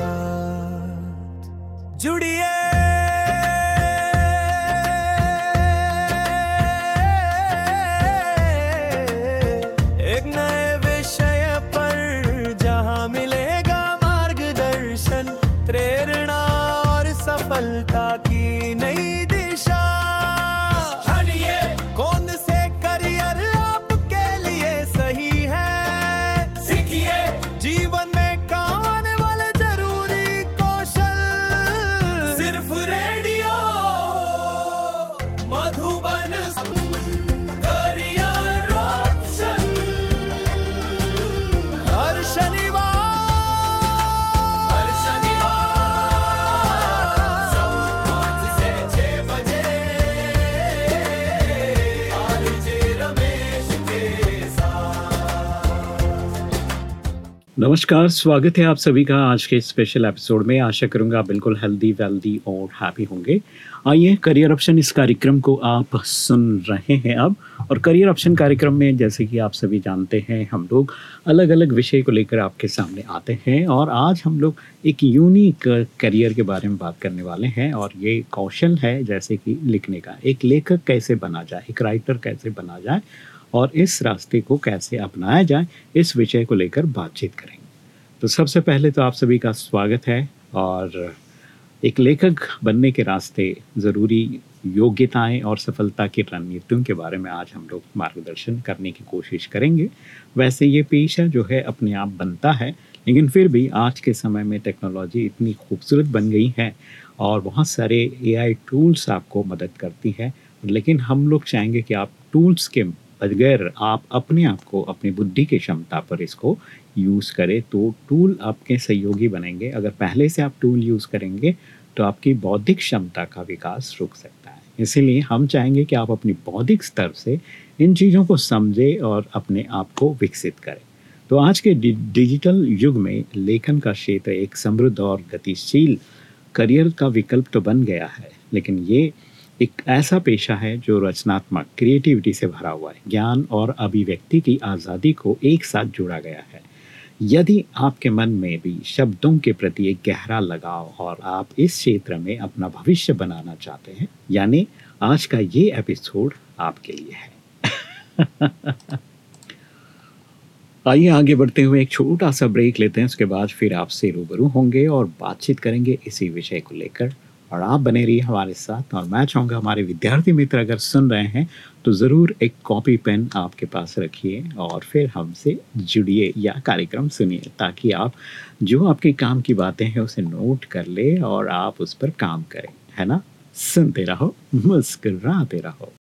RJ Ramesh के साथ नमस्कार, स्वागत है आप सभी का आज के स्पेशल एपिसोड में। आशा करूँगा बिल्कुल हेल्दी वेल्दी और हैप्पी होंगे। आइए करियर ऑप्शन इस कार्यक्रम को आप सुन रहे हैं अब। और करियर ऑप्शन कार्यक्रम में जैसे कि आप सभी जानते हैं, हम लोग अलग अलग विषय को लेकर आपके सामने आते हैं। और आज हम लोग एक यूनिक करियर के बारे में बात करने वाले हैं। और ये कौशल है जैसे कि लिखने का। एक लेखक कैसे बना जाए, एक राइटर कैसे बना जाए और इस रास्ते को कैसे अपनाया जाए, इस विषय को लेकर बातचीत करेंगे। तो सबसे पहले तो आप सभी का स्वागत है और एक लेखक बनने के रास्ते ज़रूरी योग्यताएँ और सफलता की रणनीतियों के बारे में आज हम लोग मार्गदर्शन करने की कोशिश करेंगे। वैसे ये पेशा जो है अपने आप बनता है, लेकिन फिर भी आज के समय में टेक्नोलॉजी इतनी खूबसूरत बन गई है और बहुत सारे एआई टूल्स आपको मदद करती है। लेकिन हम लोग चाहेंगे कि आप टूल्स के बगैर आप अपने आप को, अपनी बुद्धि की क्षमता पर इसको यूज़ करें तो टूल आपके सहयोगी बनेंगे। अगर पहले से आप टूल यूज़ करेंगे तो आपकी बौद्धिक क्षमता का विकास रुक सकता है। इसीलिए हम चाहेंगे कि आप अपनी बौद्धिक स्तर से इन चीज़ों को समझें और अपने आप को विकसित करें। तो आज के डि- डिजिटल युग में लेखन का क्षेत्र एक समृद्ध और गतिशील करियर का विकल्प तो बन गया है, लेकिन ये एक ऐसा पेशा है जो रचनात्मक क्रिएटिविटी से भरा हुआ है। ज्ञान और अभिव्यक्ति की आज़ादी को एक साथ जोड़ा गया है। यदि आपके मन में भी शब्दों के प्रति एक गहरा लगाव और आप इस क्षेत्र में अपना भविष्य बनाना चाहते हैं, यानी आज का ये एपिसोड आपके लिए है। आइए आगे बढ़ते हुए एक छोटा सा ब्रेक लेते हैं, उसके बाद फिर आपसे रूबरू होंगे और बातचीत करेंगे इसी विषय को लेकर। और आप बने रहिए हमारे साथ। और मैं चाहूँगा हमारे विद्यार्थी मित्र अगर सुन रहे हैं तो ज़रूर एक कॉपी पेन आपके पास रखिए और फिर हमसे जुड़िए या कार्यक्रम सुनिए, ताकि आप जो आपके काम की बातें हैं उसे नोट कर ले और आप उस पर काम करें, है ना? सुनते रहो, मुस्कराते रहो।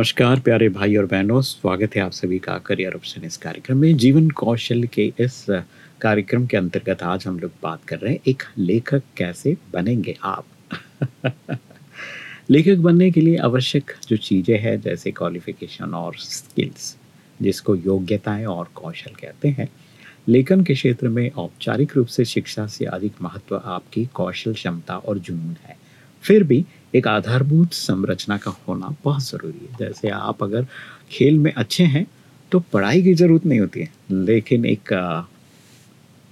नमस्कार, प्यारे भाई और बहनों। स्वागत है आप सभी का करियर ऑप्शन इस कार्यक्रम में। जीवन कौशल के इस कार्यक्रम के अंतर्गत आज हम लोग बात कर रहे हैं, एक लेखक कैसे बनेंगे आप? लेखक बनने के लिए आवश्यक जो चीज़ें हैं, जैसे क्वालिफिकेशन और स्किल्स जिसको योग्यताएँ और कौशल कहते हैं। लेखन के क्षेत्र में औपचारिक रूप से शिक्षा से अधिक महत्व आपकी कौशल क्षमता और जुनून है। फिर भी एक आधारभूत संरचना का होना बहुत ज़रूरी है। जैसे आप अगर खेल में अच्छे हैं तो पढ़ाई की ज़रूरत नहीं होती है। लेकिन एक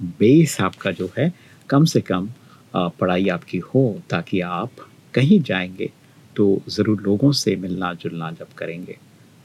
बेस आपका जो है, कम से कम पढ़ाई आपकी हो, ताकि आप कहीं जाएँगे तो ज़रूर लोगों से मिलना जुलना जब करेंगे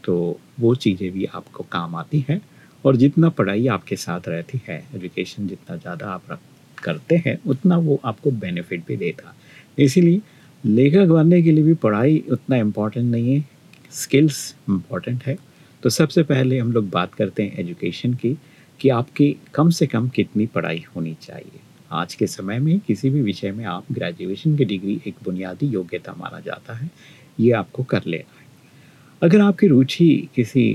तो वो चीज़ें भी आपको काम आती हैं। और जितना पढ़ाई आपके साथ रहती है एजुकेशन जितना ज़्यादा आप करते हैं, उतना वो आपको बेनिफिट भी देता इसीलिए लेखक बनने के लिए भी पढ़ाई उतना इम्पोर्टेंट नहीं है। स्किल्स इम्पोर्टेंट है। तो सबसे पहले हम लोग बात करते हैं एजुकेशन की, कि आपकी कम से कम कितनी पढ़ाई होनी चाहिए। आज के समय में किसी भी विषय में आप ग्रेजुएशन की डिग्री एक बुनियादी योग्यता माना जाता है। ये आपको कर लेना है। अगर आपकी रुचि किसी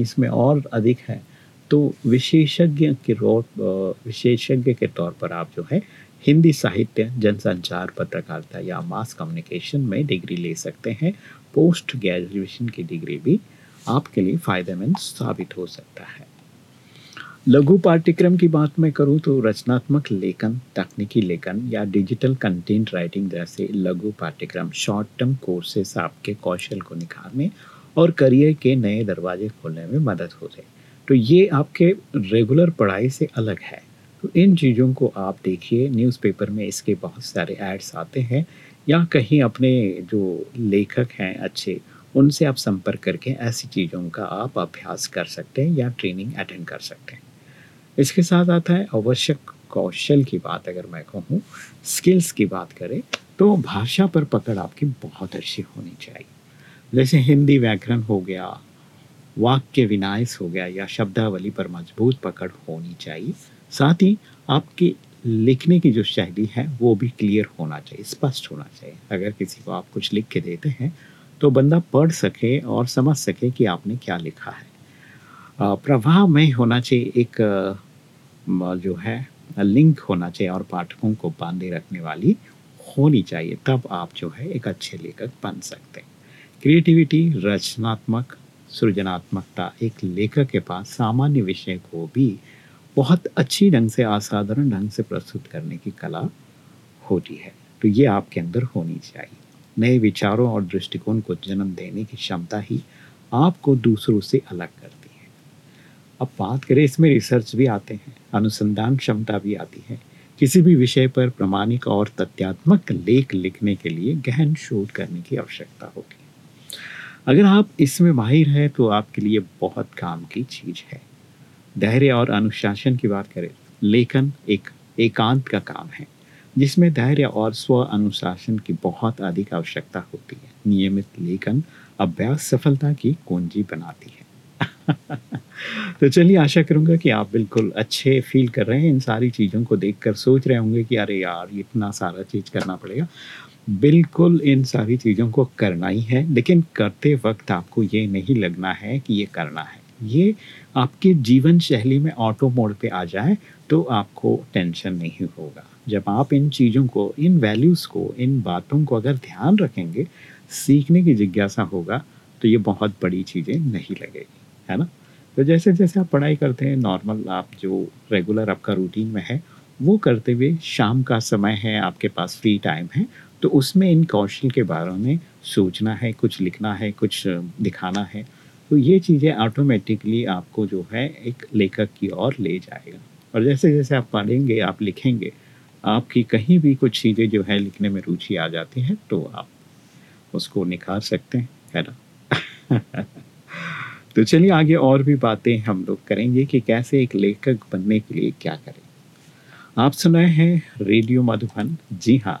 इसमें और अधिक है तो विशेषज्ञ के अ, विशेषज्ञ के तौर पर आप जो है हिंदी साहित्य जनसंचार पत्रकारिता या मास कम्युनिकेशन में डिग्री ले सकते हैं। पोस्ट ग्रेजुएशन की डिग्री भी आपके लिए फ़ायदेमंद साबित हो सकता है। लघु पाठ्यक्रम की बात मैं करूँ तो रचनात्मक लेखन तकनीकी लेखन या डिजिटल कंटेंट राइटिंग जैसे लघु पाठ्यक्रम शॉर्ट टर्म कोर्सेस आपके कौशल को निखारने और करियर के नए दरवाजे खोलने में मदद होते जाए तो ये आपके रेगुलर पढ़ाई से अलग है। तो इन चीज़ों को आप देखिए न्यूज़पेपर में इसके बहुत सारे एड्स आते हैं, या कहीं अपने जो लेखक हैं अच्छे, उनसे आप संपर्क करके ऐसी चीज़ों का आप अभ्यास कर सकते हैं या ट्रेनिंग अटेंड कर सकते हैं। इसके साथ आता है आवश्यक कौशल की बात अगर मैं कहूँ स्किल्स की बात करें तो भाषा पर पकड़ आपकी बहुत अच्छी होनी चाहिए। जैसे हिंदी व्याकरण हो गया वाक्य विनाश हो गया या शब्दावली पर मज़बूत पकड़ होनी चाहिए। साथ ही आपकी लिखने की जो शैली है वो भी क्लियर होना चाहिए स्पष्ट होना चाहिए। अगर किसी को आप कुछ लिख के देते हैं तो बंदा पढ़ सके और समझ सके कि आपने क्या लिखा है। अ, में होना चाहिए एक जो है लिंक होना चाहिए और पाठकों को बांधे रखने वाली होनी चाहिए तब आप जो है एक अच्छे लेखक बन सकते हैं। क्रिएटिविटी रचनात्मक सृजनात्मकता, एक लेखक के पास सामान्य विषय को भी बहुत अच्छी ढंग से, असाधारण ढंग से प्रस्तुत करने की कला होती है। तो ये आपके अंदर होनी चाहिए। नए विचारों और दृष्टिकोण को जन्म देने की क्षमता ही आपको दूसरों से अलग करती है। अब बात करें, इसमें रिसर्च भी आते हैं, अनुसंधान क्षमता भी आती है। किसी भी विषय पर प्रमाणिक और तथ्यात्मक लेख लिखने के लिए गहन शोध करने की आवश्यकता होगी अगर आप इसमें माहिर हैं तो आपके लिए बहुत काम की चीज़ है। धैर्य और अनुशासन की बात करें, लेखन एक एकांत का काम है, जिसमें धैर्य और स्व अनुशासन की बहुत अधिक आवश्यकता होती है। नियमित लेखन अभ्यास सफलता की कुंजी बनाती है। तो चलिए, आशा करूँगा कि आप बिल्कुल अच्छे फील कर रहे हैं। इन सारी चीज़ों को देखकर सोच रहे होंगे कि, अरे यार, इतना सारा चीज़ करना पड़ेगा। बिल्कुल इन सारी चीज़ों को करना ही है, लेकिन करते वक्त आपको ये नहीं लगना है कि ये करना है। ये आपके जीवन शैली में ऑटो मोड पे आ जाए तो आपको टेंशन नहीं होगा। जब आप इन चीज़ों को, इन वैल्यूज़ को, इन बातों को अगर ध्यान रखेंगे, सीखने की जिज्ञासा होगा तो ये बहुत बड़ी चीज़ें नहीं लगेगी, है ना? तो जैसे जैसे आप पढ़ाई करते हैं नॉर्मल आप जो रेगुलर आपका रूटीन में है, वो करते हुए शाम का समय है, आपके पास फ्री टाइम है तो उसमें इन कौशल के बारे में सोचना है, कुछ लिखना है, कुछ दिखाना है तो ये चीज़ें ऑटोमेटिकली आपको जो है एक लेखक की ओर ले जाएगा। और जैसे जैसे आप पढ़ेंगे, आप लिखेंगे, आपकी कहीं भी कुछ चीज़ें जो है लिखने में रुचि आ जाती है तो आप उसको निखार सकते हैं, है ना? तो चलिए आगे और भी बातें हम लोग करेंगे कि कैसे एक लेखक बनने के लिए क्या करें। आप सुनाए हैं रेडियो मधुबन। जी हाँ।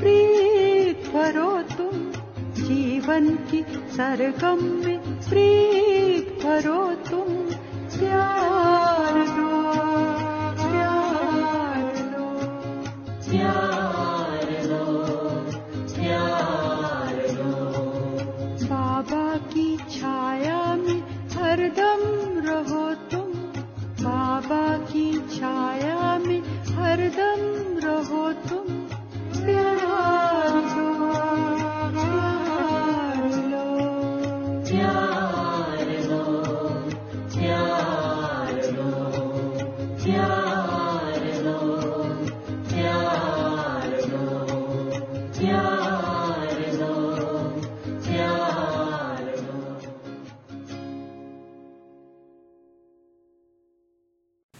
प्रीत भरो तुम जीवन की सरगम में। प्रीत भरो तुम प्यार दो प्यार दो। प्यार दो प्यार दो। बाबा की छाया में हरदम रहो तुम। बाबा की छाया में हरदम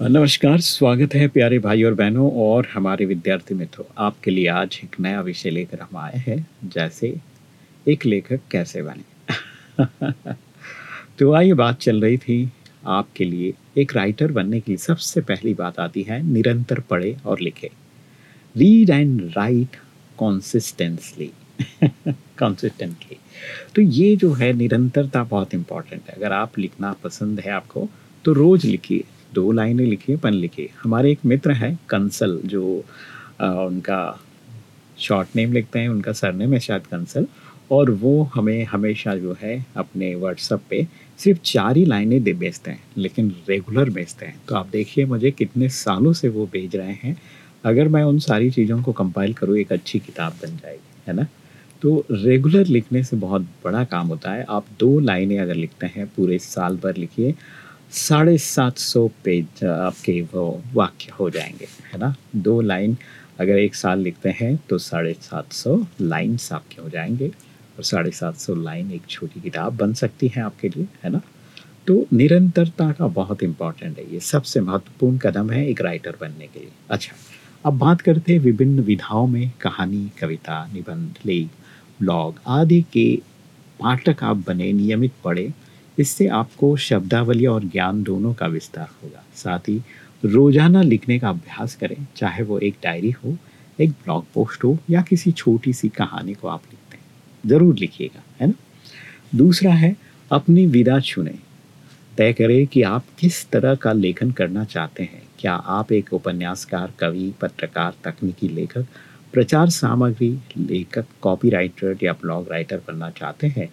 नमस्कार, स्वागत है प्यारे भाई और बहनों और हमारे विद्यार्थी मित्रों। आपके लिए आज एक नया विषय लेकर हम आए हैं, जैसे एक लेखक कैसे बने। तो आइए बात चल रही थी आपके लिए। एक राइटर बनने के लिए सबसे पहली बात आती है, निरंतर पढ़े और लिखे। Read and write consistently consistently तो ये जो है, निरंतरता बहुत इंपॉर्टेंट है। अगर आप लिखना पसंद है आपको तो रोज लिखिए। दो लाइनें लिखिए पन लिखिए हमारे एक मित्र हैं कंसल जो अ, उनका शॉर्ट नेम लिखते हैं उनका सरनेम है शायद कंसल और वो हमें हमेशा जो है अपने व्हाट्सअप पे सिर्फ़ चार ही लाइनें दे भेजते हैं लेकिन रेगुलर भेजते हैं। तो आप देखिए मुझे कितने सालों से वो भेज रहे हैं। अगर मैं उन सारी चीज़ों को कंपाइल करूँ एक अच्छी किताब बन जाएगी है ना? तो रेगुलर लिखने से बहुत बड़ा काम होता है। आप दो लाइनें अगर लिखते हैं पूरे साल भर लिखिए साढ़े सात सौ पेज आपके वो वाक्य हो जाएँगे, है ना? दो लाइन अगर एक साल लिखते हैं तो साढ़े सात सौ लाइन्स आपके हो जाएँगे और साढ़े सात सौ लाइन एक छोटी किताब बन सकती है आपके लिए, है ना? तो निरंतरता का बहुत इम्पोर्टेंट है, ये सबसे महत्वपूर्ण कदम है एक राइटर बनने के लिए। अच्छा अब बात करते हैं विभिन्न विधाओं में, कहानी, कविता, निबंध, लेख ब्लॉग आदि के पाठक आप बने, नियमित पढ़े इससे आपको शब्दावली और ज्ञान दोनों का विस्तार होगा। साथ ही रोज़ाना लिखने का अभ्यास करें, चाहे वो एक डायरी हो, एक ब्लॉग पोस्ट हो, या किसी छोटी सी कहानी को आप लिखते हैं। ज़रूर लिखिएगा, है ना? दूसरा है, अपनी विधा चुनें। तय करें कि आप किस तरह का लेखन करना चाहते हैं। क्या आप एक उपन्यासकार, कवि, पत्रकार, तकनीकी लेखक, प्रचार सामग्री लेखक कॉपीराइटर या ब्लॉग राइटर बनना चाहते हैं?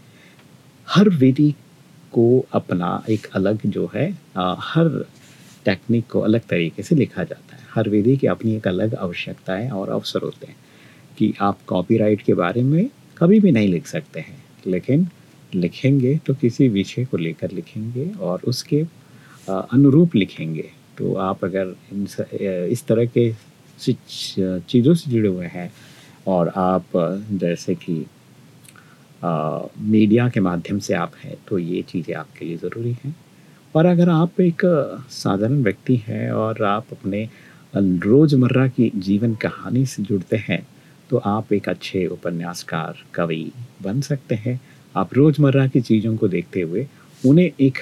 हर विधि को अपना एक अलग जो है अ, हर टेक्निक को अलग तरीके से लिखा जाता है। हर विधि की अपनी एक अलग आवश्यकताएँ और अवसर होते हैं कि आप कॉपीराइट के बारे में कभी भी नहीं लिख सकते हैं। लेकिन लिखेंगे तो किसी विषय को लेकर लिखेंगे और उसके अनुरूप लिखेंगे। तो आप अगर इस तरह के चीज़ों से जुड़े हुए हैं और आप जैसे कि मीडिया के माध्यम से आप हैं तो ये चीज़ें आपके लिए ज़रूरी हैं। और अगर आप एक साधारण व्यक्ति हैं और आप अपने रोज़मर्रा की जीवन कहानी से जुड़ते हैं तो आप एक अच्छे उपन्यासकार, कवि बन सकते हैं। आप रोज़मर्रा की चीज़ों को देखते हुए उन्हें एक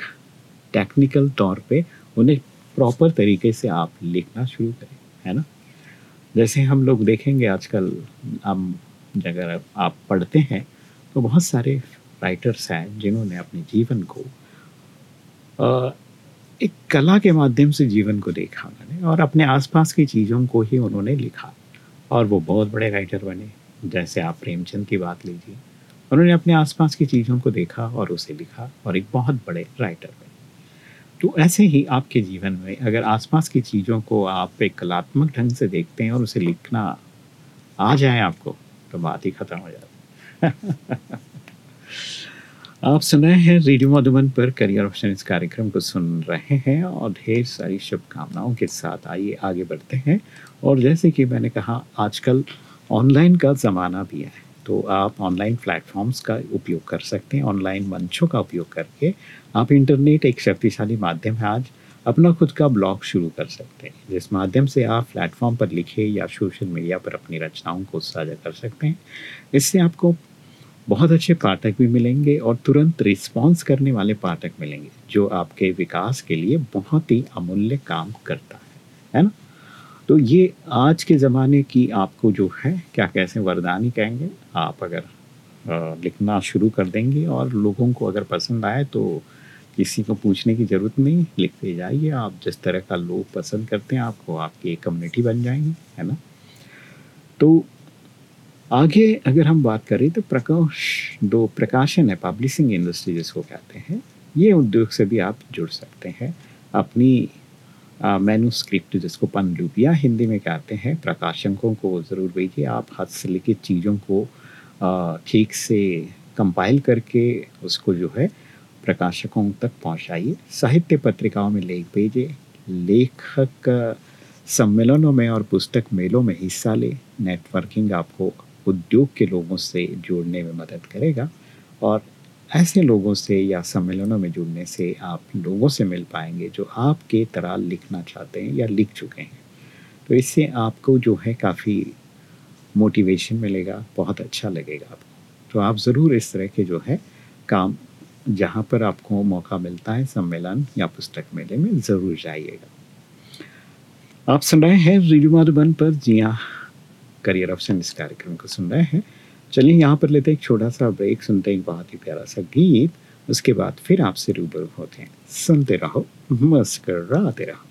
टेक्निकल तौर पे उन्हें प्रॉपर तरीके से आप लिखना शुरू करें, है ना? जैसे हम लोग देखेंगे आजकल, हम अगर आप पढ़ते हैं तो बहुत सारे राइटर्स हैं जिन्होंने अपने जीवन को एक कला के माध्यम से जीवन को देखा उन्होंने और अपने आसपास की चीज़ों को ही उन्होंने लिखा। और वो बहुत बड़े राइटर बने। जैसे आप प्रेमचंद की बात लीजिए, उन्होंने अपने आसपास की चीज़ों को देखा और उसे लिखा और एक बहुत बड़े राइटर बने। तो ऐसे ही आपके जीवन में अगर आसपास की चीज़ों को आप एक कलात्मक ढंग से देखते हैं और उसे लिखना आ जाए आपको तो बात ही खत्म हो जाती आप सुन रहे हैं रेडियो मधुबन पर करियर ऑप्शन इस कार्यक्रम को सुन रहे हैं और ढेर सारी शुभकामनाओं के साथ आइए, आगे बढ़ते हैं। और जैसे कि मैंने कहा, आजकल ऑनलाइन का ज़माना भी है तो आप ऑनलाइन प्लेटफॉर्म्स का उपयोग कर सकते हैं, ऑनलाइन मंचों का उपयोग करके। आप इंटरनेट एक शक्तिशाली माध्यम है, आज अपना खुद का ब्लॉग शुरू कर सकते हैं, जिस माध्यम से आप प्लेटफॉर्म पर लिखे या सोशल मीडिया पर अपनी रचनाओं को साझा कर सकते हैं। इससे आपको बहुत अच्छे पाठक भी मिलेंगे और तुरंत रिस्पॉन्स करने वाले पाठक मिलेंगे, जो आपके विकास के लिए बहुत ही अमूल्य काम करता है है ना? तो ये आज के ज़माने की आपको जो है, क्या कैसे वरदान ही कहेंगे, आप अगर लिखना शुरू कर देंगे और लोगों को अगर पसंद आए तो किसी को पूछने की ज़रूरत नहीं, लिखते जाइए आप, जिस तरह का लोग पसंद करते हैं आपको आपकी एक कम्युनिटी बन जाएँगी, है ना? तो आगे अगर हम बात करें तो प्रकाश, दो प्रकाशन है पब्लिशिंग इंडस्ट्री जिसको कहते हैं। ये उद्योग से भी आप जुड़ सकते हैं। अपनी मैन्यूस्क्रिप्ट जिसको पनडुबिया हिंदी में कहते हैं, प्रकाशकों को ज़रूर भेजिए। आप हाथ से लिखित चीज़ों को ठीक से कंपाइल करके उसको जो है प्रकाशकों तक पहुंचाइए। साहित्य पत्रिकाओं में लेख भेजिए। लेखक सम्मेलनों में और पुस्तक मेलों में हिस्सा ले। नेटवर्किंग आपको उद्योग के लोगों से जुड़ने में मदद करेगा और ऐसे लोगों से या सम्मेलनों में जुड़ने से आप लोगों से मिल पाएँगे जो आपके तरह लिखना चाहते हैं या लिख चुके हैं। तो इससे आपको जो है काफ़ी मोटिवेशन मिलेगा, बहुत अच्छा लगेगा आपको। तो आप ज़रूर इस तरह के जो है काम जहाँ पर आपको मौका मिलता है, सम्मेलन या पुस्तक मेले में ज़रूर जाइएगा। आप सुन रहे हैं रेडियो मधुबन पर जी हाँ करियर ऑप्शन इस कार्यक्रम को सुन रहे हैं। चलिए यहाँ पर लेते हैं एक छोटा सा ब्रेक सुनते हैं एक बहुत ही प्यारा सा गीत, उसके बाद फिर आपसे रूबरू होते हैं। सुनते रहो मस्कर रहो।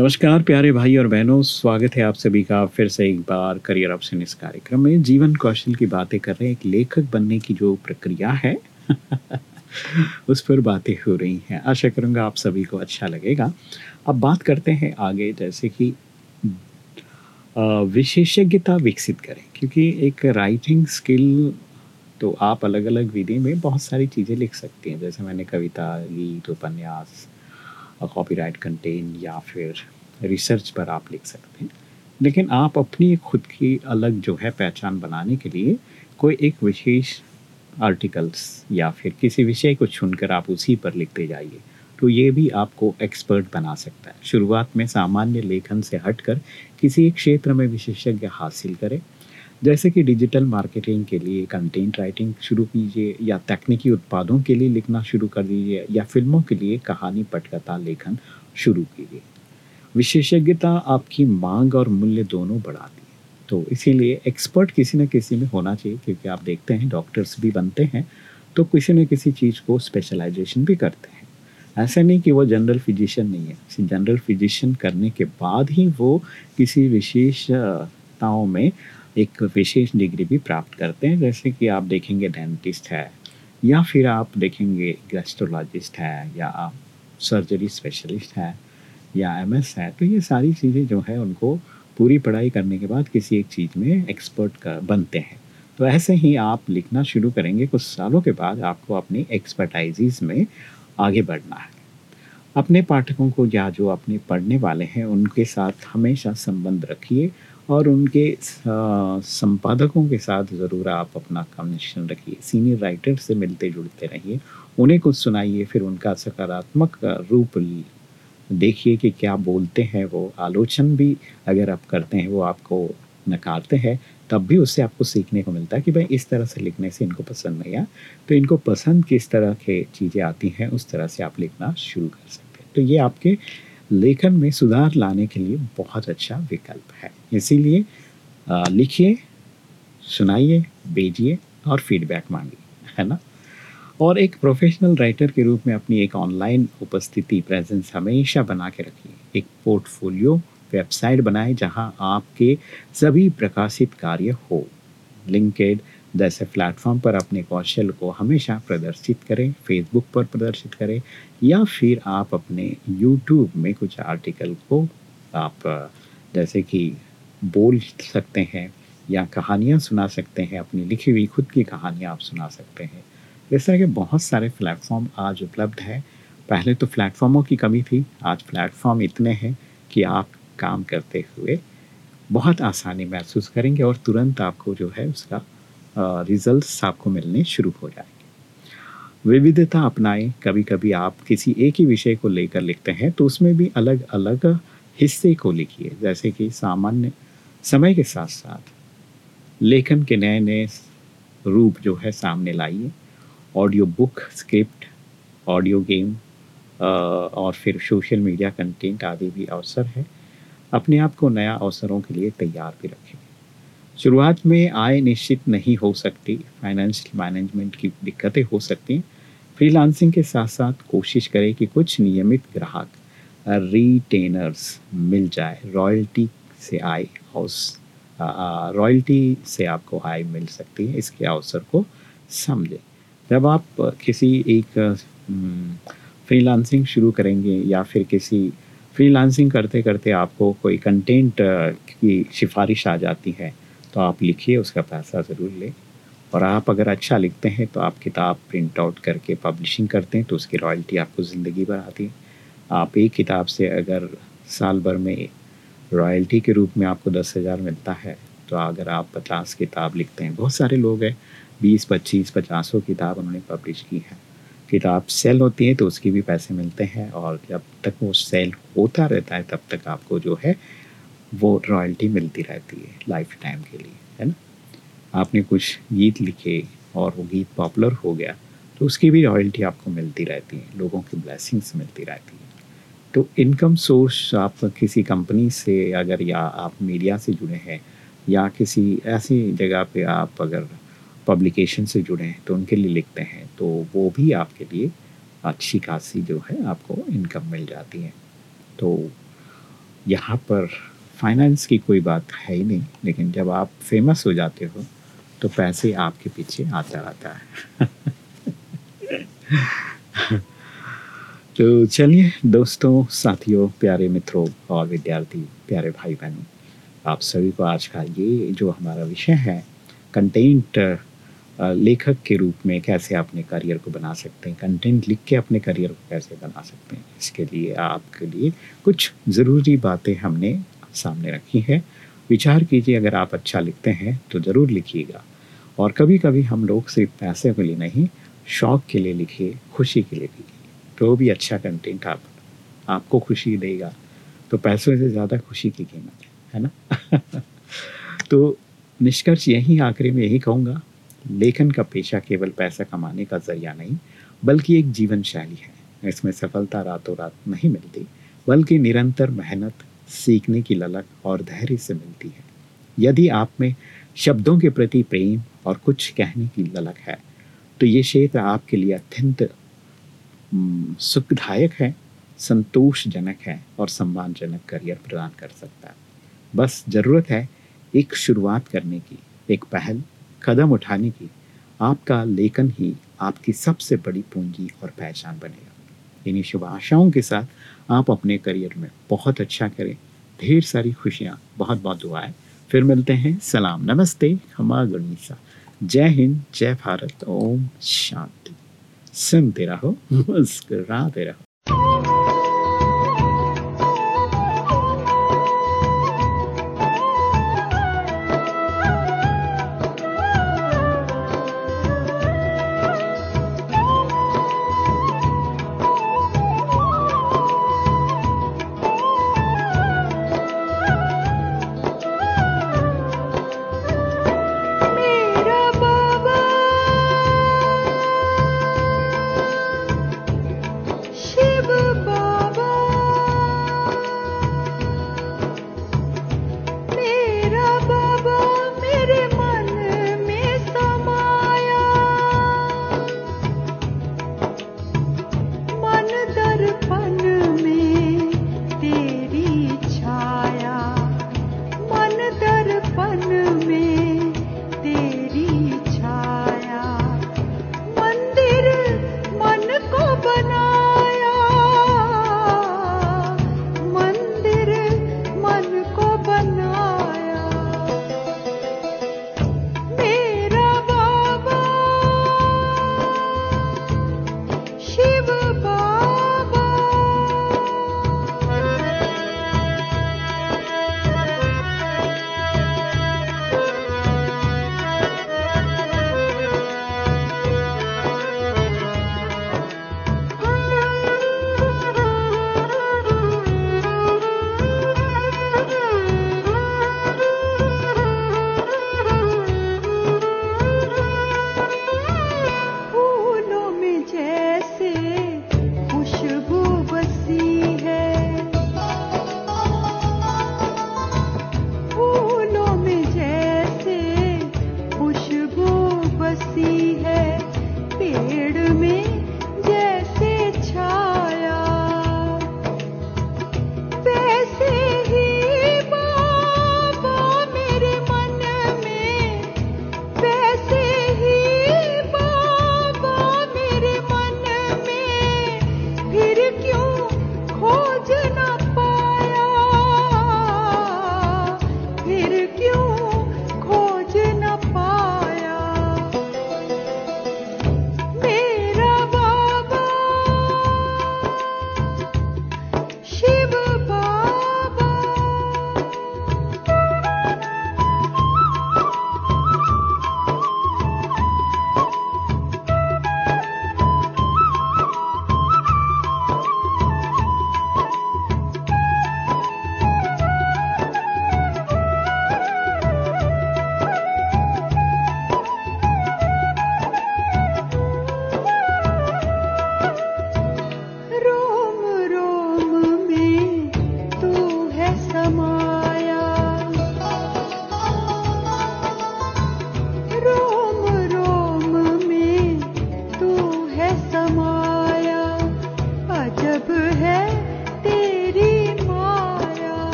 नमस्कार, प्यारे भाई और बहनों। स्वागत है आप सभी का फिर से एक बार करियर ऑप्शन इस कार्यक्रम में। जीवन कौशल की बातें कर रहे हैं एक लेखक बनने की जो प्रक्रिया है, उस पर बातें हो रही हैं। आशा करूँगा आप सभी को अच्छा लगेगा। अब बात करते हैं आगे, जैसे कि विशेषज्ञता विकसित करें, क्योंकि एक राइटिंग स्किल तो आप अलग अलग विधि में बहुत सारी चीज़ें लिख सकती हैं। जैसे मैंने कविता, गीत, उपन्यास कॉपीराइट कंटेंट या फिर रिसर्च पर आप लिख सकते हैं। लेकिन आप अपनी खुद की अलग जो है पहचान बनाने के लिए कोई एक विशेष आर्टिकल्स या फिर किसी विषय को चुनकर आप उसी पर लिखते जाइए। तो ये भी आपको एक्सपर्ट बना सकता है। शुरुआत में सामान्य लेखन से हटकर किसी एक क्षेत्र में विशेषज्ञ हासिल करें। जैसे कि डिजिटल मार्केटिंग के लिए कंटेंट राइटिंग शुरू कीजिए, या तकनीकी उत्पादों के लिए लिखना शुरू कर दीजिए, या फ़िल्मों के लिए कहानी, पटकथा, लेखन शुरू कीजिए। विशेषज्ञता आपकी मांग और मूल्य दोनों बढ़ाती है। तो इसीलिए एक्सपर्ट किसी न किसी में होना चाहिए, क्योंकि आप देखते हैं डॉक्टर्स भी बनते हैं तो किसी न किसी चीज़ को स्पेशलाइजेशन भी करते हैं। ऐसा नहीं कि वो जनरल फिजिशियन नहीं है। जनरल फिजिशियन करने के बाद ही वो किसी विशेषताओं में एक विशेष डिग्री भी प्राप्त करते हैं, जैसे कि आप देखेंगे डेंटिस्ट है, या फिर आप देखेंगे गैस्ट्रोलॉजिस्ट है, या आप सर्जरी स्पेशलिस्ट है, या एमएस है तो ये सारी चीज़ें जो है, उनको पूरी पढ़ाई करने के बाद किसी एक चीज़ में एक्सपर्ट का बनते हैं। तो ऐसे ही आप लिखना शुरू करेंगे, कुछ सालों के बाद आपको अपनी एक्सपर्टाइजीज में आगे बढ़ना है। अपने पाठकों को या जो अपने पढ़ने वाले हैं, उनके साथ हमेशा संबंध रखिए और उनके संपादकों के साथ ज़रूर आप अपना कनेक्शन रखिए। सीनियर राइटर से मिलते जुलते रहिए। उन्हें कुछ सुनाइए, फिर उनका सकारात्मक रूप देखिए कि क्या बोलते हैं वो। आलोचन भी अगर आप करते हैं, वो आपको नकारते हैं, तब भी उससे आपको सीखने को मिलता है कि भाई, इस तरह से लिखने से इनको पसंद नहीं आया। तो इनको पसंद किस तरह के चीज़ें आती हैं, उस तरह से आप लिखना शुरू कर सकते हैं। तो ये आपके लेखन में सुधार लाने के लिए बहुत अच्छा विकल्प है। इसीलिए लिखिए, सुनाइए, भेजिए और फीडबैक मांगिए, है ना? और एक प्रोफेशनल राइटर के रूप में अपनी एक ऑनलाइन उपस्थिति प्रेजेंस हमेशा बना के रखिए। एक पोर्टफोलियो वेबसाइट बनाएँ जहाँ आपके सभी प्रकाशित कार्य हो। लिंकेड जैसे प्लेटफॉर्म पर अपने कौशल को हमेशा प्रदर्शित करें फेसबुक पर प्रदर्शित करें, या फिर आप अपने यूट्यूब में कुछ आर्टिकल को आप, जैसे कि बोल सकते हैं या कहानियाँ सुना सकते हैं, अपनी लिखी हुई खुद की कहानियाँ आप सुना सकते हैं। इस तरह के बहुत सारे प्लेटफॉर्म आज उपलब्ध है। पहले तो प्लेटफॉर्मों की कमी थी। आज प्लेटफॉर्म इतने हैं कि आप काम करते हुए बहुत आसानी महसूस करेंगे और तुरंत आपको जो है उसका रिजल्ट्स आपको मिलने शुरू हो जाएँगे। विविधता अपनाएँ। कभी कभी आप किसी एक ही विषय को लेकर लिखते हैं तो उसमें भी अलग अलग हिस्से को लिखिए। जैसे कि सामान्य समय के साथ साथ लेखन के नए नए रूप जो है सामने लाइए। Audio book, script, audio game और फिर सोशल मीडिया कंटेंट आदि भी अवसर है। अपने आप को नया अवसरों के लिए तैयार भी रखें। शुरुआत में आय निश्चित नहीं हो सकती फाइनेंशियल मैनेजमेंट की दिक्कतें हो सकती हैं। फ्रीलांसिंग के साथ साथ कोशिश करें कि कुछ नियमित ग्राहक रिटेनर्स मिल जाए। रॉयल्टी से आय हाउस रॉयल्टी से आपको आय मिल सकती है, इसके अवसर को समझें। जब आप किसी एक फ्रीलांसिंग शुरू करेंगे या फिर किसी फ्रीलांसिंग करते करते आपको कोई कंटेंट की सिफारिश आ जाती है तो आप लिखिए, उसका पैसा ज़रूर लें। और आप अगर अच्छा लिखते हैं तो आप किताब प्रिंट आउट करके पब्लिशिंग करते हैं तो उसकी रॉयल्टी आपको ज़िंदगी भर आती है। आप एक किताब से अगर साल भर में रॉयल्टी के रूप में आपको दस हज़ार मिलता है तो अगर आप पचास किताब लिखते हैं, बहुत सारे लोग हैं, बीस, पच्चीस, पचासों किताब उन्होंने पब्लिश की है। किताब सेल होती है तो उसके भी पैसे मिलते हैं, और जब तक वो सेल होता रहता है, तब तक आपको जो है वो रॉयल्टी मिलती रहती है लाइफ टाइम के लिए, है ना? आपने कुछ गीत लिखे और वो गीत पॉपुलर हो गया तो उसकी भी रॉयल्टी आपको मिलती रहती है, लोगों की ब्लेसिंग्स मिलती रहती है। तो इनकम सोर्स आप किसी कंपनी से अगर या आप मीडिया से जुड़े हैं, या किसी ऐसी जगह पे आप अगर पब्लिकेशन से जुड़े हैं तो उनके लिए लिखते हैं तो वो भी आपके लिए अच्छी खासी जो है आपको इनकम मिल जाती है। तो यहाँ पर फाइनेंस की कोई बात है ही नहीं, लेकिन जब आप फ़ेमस हो जाते हो तो पैसे आपके पीछे आता रहता है। तो चलिए दोस्तों, साथियों, प्यारे मित्रों और विद्यार्थी, प्यारे भाई बहनों आप सभी को आज का ये जो हमारा विषय है कंटेंट लेखक के रूप में कैसे अपने करियर को बना सकते हैं कंटेंट लिख के अपने करियर को कैसे बना सकते हैं, इसके लिए आपके लिए कुछ ज़रूरी बातें हमने सामने रखी है। विचार कीजिए, अगर आप अच्छा लिखते हैं तो ज़रूर लिखिएगा। और कभी कभी हम लोग सिर्फ़ पैसे के लिए नहीं, शौक के लिए लिखिए, खुशी के लिए लिखिए तो भी अच्छा कंटेंट आप, आपको खुशी देगा। तो पैसों से ज़्यादा खुशी की कीमत है है ना? तो निष्कर्ष यही आखिरी में यही कहूँगा, लेखन का पेशा केवल पैसा कमाने का ज़रिया नहीं, बल्कि एक जीवन शैली है। इसमें सफलता रातों रात नहीं मिलती, बल्कि निरंतर मेहनत सीखने की ललक और धैर्य से मिलती है। यदि आप में शब्दों के प्रति प्रेम और कुछ कहने की ललक है तो ये क्षेत्र आपके लिए अत्यंत सुखदायक है, संतोषजनक है और सम्मानजनक करियर प्रदान कर सकता है। बस ज़रूरत है एक शुरुआत करने की, एक पहल, कदम उठाने की। आपका लेखन ही आपकी सबसे बड़ी पूंजी और पहचान बनेगा। इन्हीं शुभ आशाओं के साथ आप अपने करियर में बहुत अच्छा करें। ढेर सारी खुशियाँ बहुत बहुत दुआएँ। फिर मिलते हैं। सलाम। नमस्ते। हमा गणिसा। जय हिंद जय भारत। ओम शांति। सुनते रहो मुस्कुराते रहो।